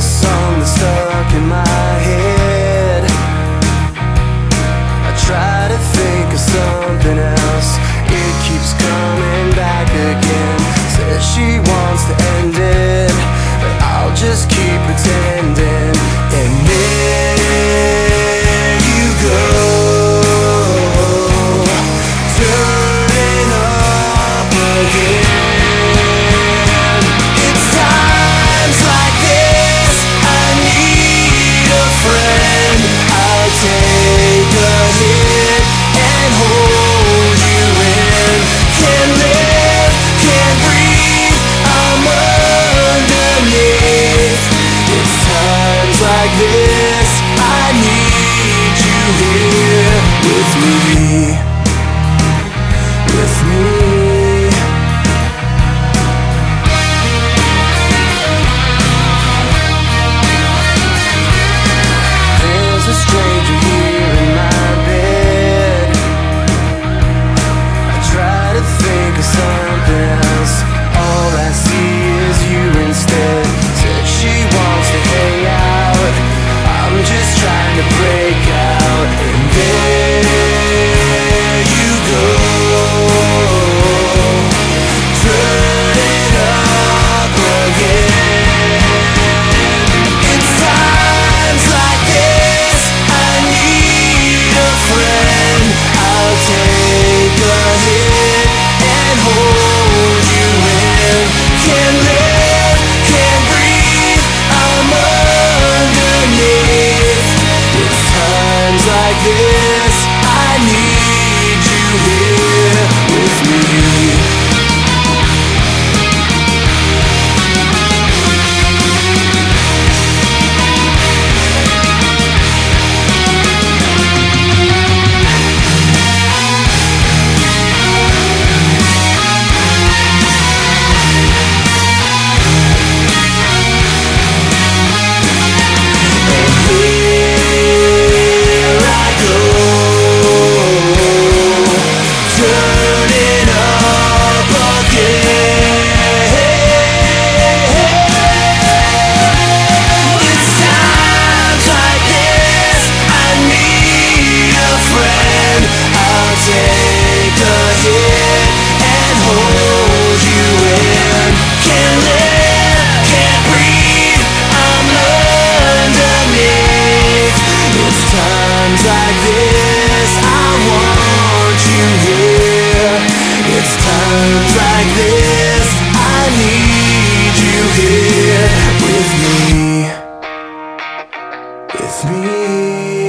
a song that's stuck in my head. I try to think of something else. It keeps coming back again. Says she wants to end with me.